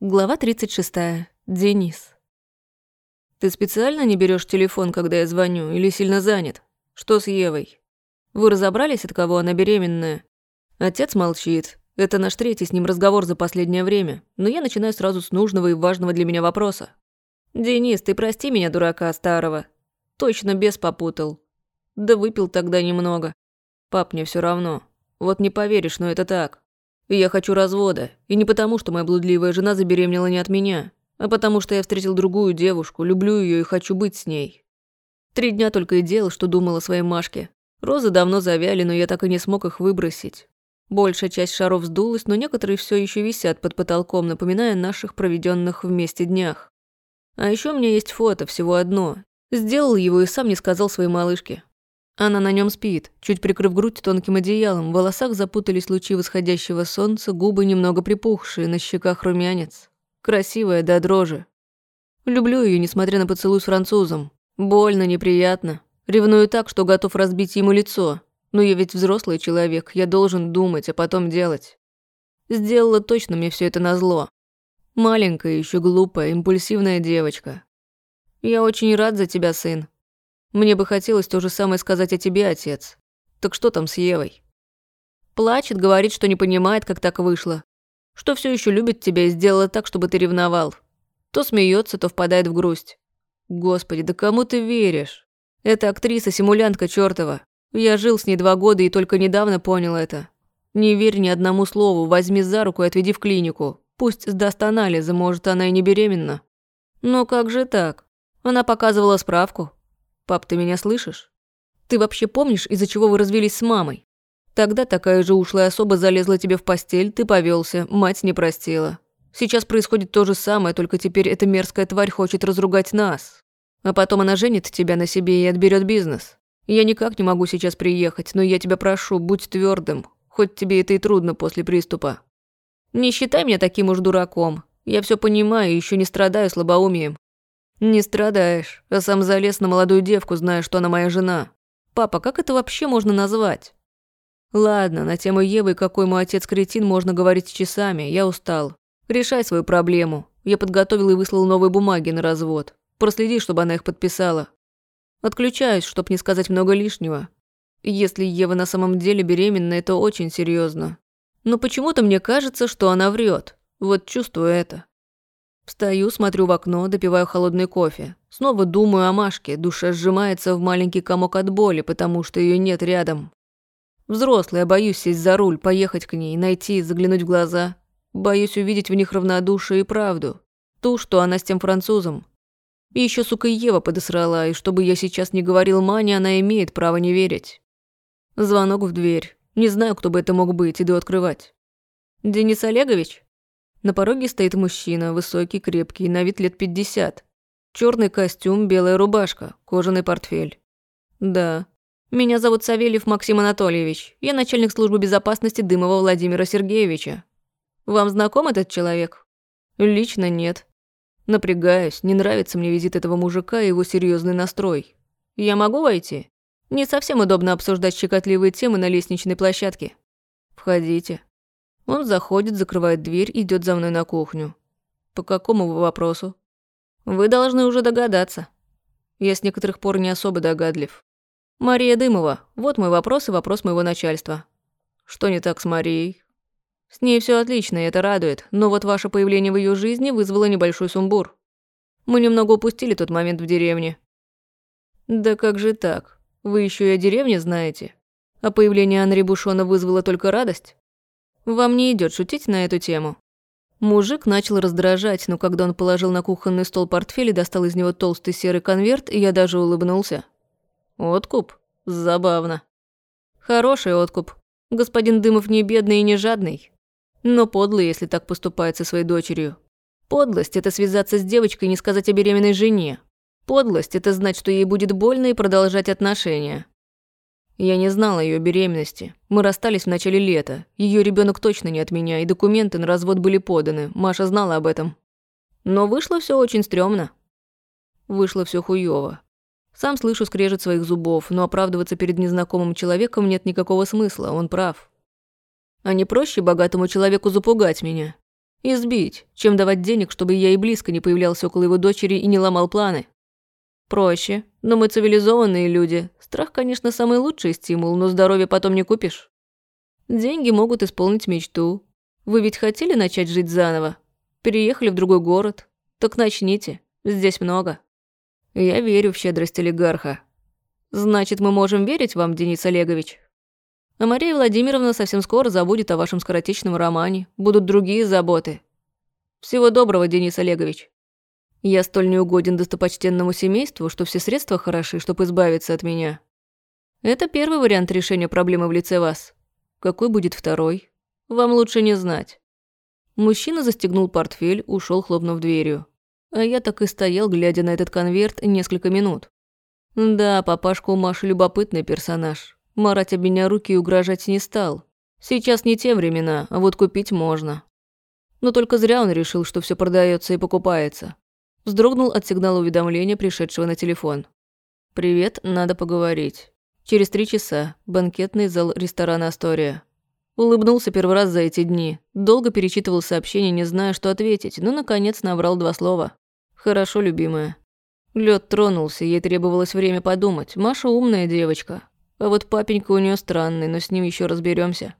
Глава 36. Денис. Ты специально не берешь телефон, когда я звоню, или сильно занят? Что с Евой? Вы разобрались, от кого она беременная? Отец молчит. Это наш третий с ним разговор за последнее время, но я начинаю сразу с нужного и важного для меня вопроса. Денис, ты прости меня, дурака старого. Точно без попутал. Да выпил тогда немного. Пап, мне все равно. Вот не поверишь, но это так. Я хочу развода. И не потому, что моя блудливая жена забеременела не от меня, а потому что я встретил другую девушку, люблю ее и хочу быть с ней. Три дня только и делал, что думал о своей Машке. Розы давно завяли, но я так и не смог их выбросить. Большая часть шаров сдулась, но некоторые все еще висят под потолком, напоминая наших проведенных вместе днях. А еще у меня есть фото, всего одно. Сделал его и сам не сказал своей малышке. Она на нем спит, чуть прикрыв грудь тонким одеялом, в волосах запутались лучи восходящего солнца, губы немного припухшие, на щеках румянец. Красивая до дрожи. Люблю ее, несмотря на поцелуй с французом. Больно, неприятно. Ревную так, что готов разбить ему лицо. Но я ведь взрослый человек, я должен думать, а потом делать. Сделала точно мне все это назло. Маленькая, еще глупая, импульсивная девочка. Я очень рад за тебя, сын. Мне бы хотелось то же самое сказать о тебе, отец. Так что там с Евой? Плачет, говорит, что не понимает, как так вышло. Что все еще любит тебя и сделала так, чтобы ты ревновал. То смеется, то впадает в грусть. Господи, да кому ты веришь? Это актриса-симулянтка чертова. Я жил с ней два года и только недавно понял это. Не верь ни одному слову, возьми за руку и отведи в клинику. Пусть сдаст анализы, может, она и не беременна. Но как же так? Она показывала справку. «Пап, ты меня слышишь? Ты вообще помнишь, из-за чего вы развелись с мамой? Тогда такая же ушлая особа залезла тебе в постель, ты повелся, мать не простила. Сейчас происходит то же самое, только теперь эта мерзкая тварь хочет разругать нас. А потом она женит тебя на себе и отберет бизнес. Я никак не могу сейчас приехать, но я тебя прошу, будь твердым, хоть тебе это и трудно после приступа. Не считай меня таким уж дураком. Я все понимаю и еще не страдаю слабоумием. «Не страдаешь, а сам залез на молодую девку, зная, что она моя жена. Папа, как это вообще можно назвать?» «Ладно, на тему Евы, какой мой отец кретин, можно говорить часами, я устал. Решай свою проблему. Я подготовил и выслал новые бумаги на развод. Проследи, чтобы она их подписала. Отключаюсь, чтоб не сказать много лишнего. Если Ева на самом деле беременна, это очень серьезно. Но почему-то мне кажется, что она врет. Вот чувствую это. Встаю, смотрю в окно, допиваю холодный кофе. Снова думаю о Машке, душа сжимается в маленький комок от боли, потому что ее нет рядом. Взрослый, боюсь сесть за руль, поехать к ней, найти, заглянуть в глаза. Боюсь увидеть в них равнодушие и правду. Ту, что она с тем французом. И еще, сука, Ева подосрала, и чтобы я сейчас не говорил Мане, она имеет право не верить. Звонок в дверь. Не знаю, кто бы это мог быть, иду открывать. «Денис Олегович?» На пороге стоит мужчина, высокий, крепкий, на вид лет пятьдесят. Черный костюм, белая рубашка, кожаный портфель. Да. Меня зовут Савельев Максим Анатольевич. Я начальник службы безопасности Дымова Владимира Сергеевича. Вам знаком этот человек? Лично нет. Напрягаюсь, не нравится мне визит этого мужика и его серьезный настрой. Я могу войти? Не совсем удобно обсуждать щекотливые темы на лестничной площадке. Входите. Он заходит, закрывает дверь, идет за мной на кухню. По какому вопросу? Вы должны уже догадаться. Я с некоторых пор не особо догадлив. Мария Дымова. Вот мой вопрос и вопрос моего начальства. Что не так с Марией? С ней все отлично, это радует, но вот ваше появление в ее жизни вызвало небольшой сумбур. Мы немного упустили тот момент в деревне. Да как же так? Вы еще и о деревне знаете? А появление Анри Бушона вызвало только радость? Вам не идет шутить на эту тему?» Мужик начал раздражать, но когда он положил на кухонный стол портфель и достал из него толстый серый конверт, я даже улыбнулся. «Откуп? Забавно». «Хороший откуп. Господин Дымов не бедный и не жадный. Но подлый, если так поступает со своей дочерью. Подлость – это связаться с девочкой и не сказать о беременной жене. Подлость – это знать, что ей будет больно и продолжать отношения. Я не знала ее беременности. Мы расстались в начале лета. Ее ребенок точно не от меня, и документы на развод были поданы. Маша знала об этом. Но вышло все очень стрёмно. Вышло все хуёво. Сам слышу скрежет своих зубов, но оправдываться перед незнакомым человеком нет никакого смысла, он прав. А не проще богатому человеку запугать меня? Избить, чем давать денег, чтобы я и близко не появлялся около его дочери и не ломал планы. Проще, но мы цивилизованные люди. Страх, конечно, самый лучший стимул, но здоровье потом не купишь. Деньги могут исполнить мечту. Вы ведь хотели начать жить заново? Переехали в другой город? Так начните, здесь много. Я верю в щедрость олигарха. Значит, мы можем верить вам, Денис Олегович? А Мария Владимировна совсем скоро забудет о вашем скоротечном романе. Будут другие заботы. Всего доброго, Денис Олегович. Я столь неугоден достопочтенному семейству, что все средства хороши, чтобы избавиться от меня. Это первый вариант решения проблемы в лице вас. Какой будет второй? Вам лучше не знать. Мужчина застегнул портфель, ушел, хлопнув дверью. А я так и стоял, глядя на этот конверт несколько минут. Да, папашка у Маши любопытный персонаж. Марать об меня руки и угрожать не стал. Сейчас не те времена, а вот купить можно. Но только зря он решил, что все продается и покупается. Вздрогнул от сигнала уведомления, пришедшего на телефон. «Привет, надо поговорить. Через три часа. Банкетный зал ресторана «Астория». Улыбнулся первый раз за эти дни. Долго перечитывал сообщение, не зная, что ответить, но, наконец, набрал два слова. «Хорошо, любимая». Лед тронулся, ей требовалось время подумать. Маша умная девочка. А вот папенька у нее странный, но с ним еще разберемся.